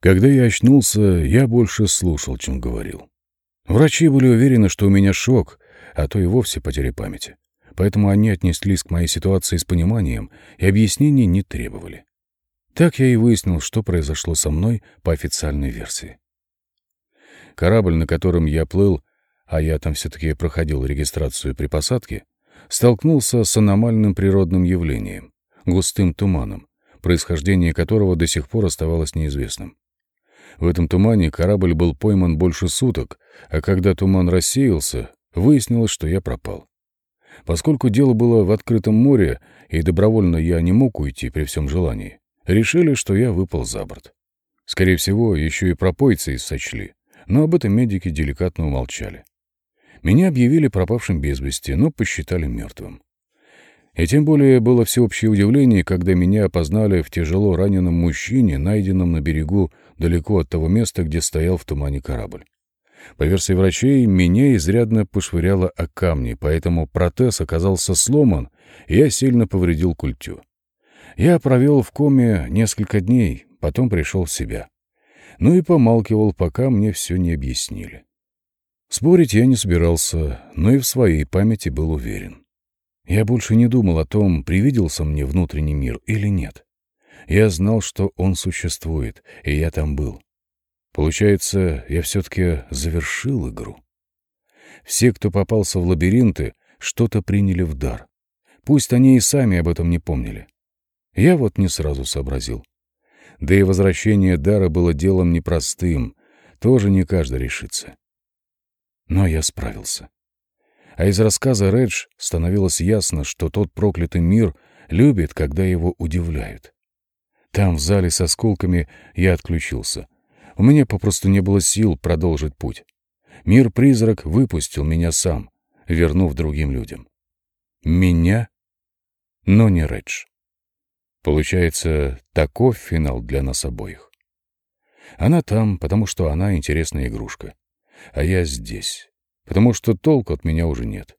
Когда я очнулся, я больше слушал, чем говорил. Врачи были уверены, что у меня шок, а то и вовсе потеря памяти. Поэтому они отнеслись к моей ситуации с пониманием и объяснений не требовали. Так я и выяснил, что произошло со мной по официальной версии. Корабль, на котором я плыл, а я там все-таки проходил регистрацию при посадке, столкнулся с аномальным природным явлением — густым туманом, происхождение которого до сих пор оставалось неизвестным. В этом тумане корабль был пойман больше суток, а когда туман рассеялся, выяснилось, что я пропал. Поскольку дело было в открытом море, и добровольно я не мог уйти при всем желании, решили, что я выпал за борт. Скорее всего, еще и пропойцы сочли, но об этом медики деликатно умолчали. Меня объявили пропавшим без вести, но посчитали мертвым. И тем более было всеобщее удивление, когда меня опознали в тяжело раненом мужчине, найденном на берегу далеко от того места, где стоял в тумане корабль. По версии врачей, меня изрядно пошвыряло о камни, поэтому протез оказался сломан, и я сильно повредил культю. Я провел в коме несколько дней, потом пришел в себя. Ну и помалкивал, пока мне все не объяснили. Спорить я не собирался, но и в своей памяти был уверен. Я больше не думал о том, привиделся мне внутренний мир или нет. Я знал, что он существует, и я там был. Получается, я все-таки завершил игру. Все, кто попался в лабиринты, что-то приняли в дар. Пусть они и сами об этом не помнили. Я вот не сразу сообразил. Да и возвращение дара было делом непростым, тоже не каждый решится. Но я справился. А из рассказа Редж становилось ясно, что тот проклятый мир любит, когда его удивляют. Там, в зале с осколками, я отключился. У меня попросту не было сил продолжить путь. Мир-призрак выпустил меня сам, вернув другим людям. Меня, но не Редж. Получается, таков финал для нас обоих. Она там, потому что она интересная игрушка. А я здесь, потому что толку от меня уже нет.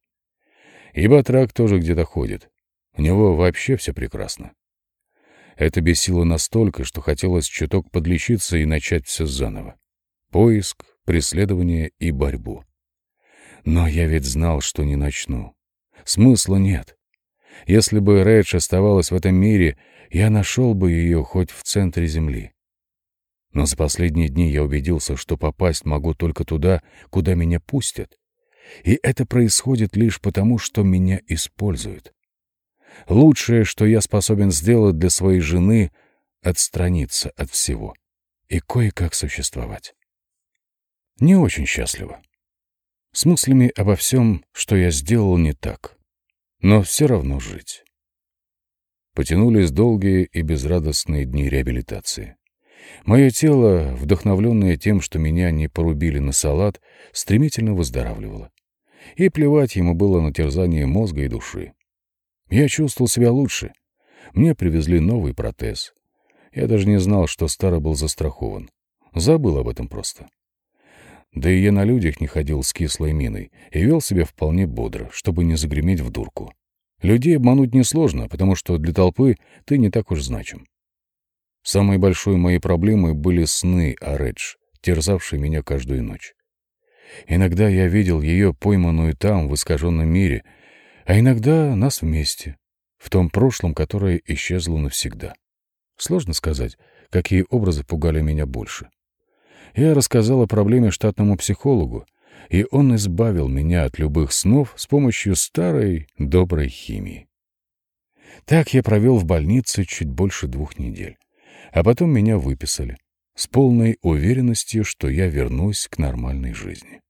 И Батрак тоже где-то ходит. У него вообще все прекрасно. Это бесило настолько, что хотелось чуток подлечиться и начать все заново. Поиск, преследование и борьбу. Но я ведь знал, что не начну. Смысла нет. Если бы Редж оставалась в этом мире, я нашел бы ее хоть в центре Земли. Но за последние дни я убедился, что попасть могу только туда, куда меня пустят. И это происходит лишь потому, что меня используют. Лучшее, что я способен сделать для своей жены — отстраниться от всего и кое-как существовать. Не очень счастливо. С мыслями обо всем, что я сделал не так. Но все равно жить. Потянулись долгие и безрадостные дни реабилитации. Мое тело, вдохновленное тем, что меня не порубили на салат, стремительно выздоравливало. И плевать ему было на терзание мозга и души. Я чувствовал себя лучше. Мне привезли новый протез. Я даже не знал, что старый был застрахован. Забыл об этом просто. Да и я на людях не ходил с кислой миной и вел себя вполне бодро, чтобы не загреметь в дурку. Людей обмануть несложно, потому что для толпы ты не так уж значим. Самой большой моей проблемой были сны о Редж, терзавшие меня каждую ночь. Иногда я видел ее пойманную там, в искаженном мире, а иногда нас вместе, в том прошлом, которое исчезло навсегда. Сложно сказать, какие образы пугали меня больше. Я рассказал о проблеме штатному психологу, и он избавил меня от любых снов с помощью старой доброй химии. Так я провел в больнице чуть больше двух недель а потом меня выписали с полной уверенностью, что я вернусь к нормальной жизни.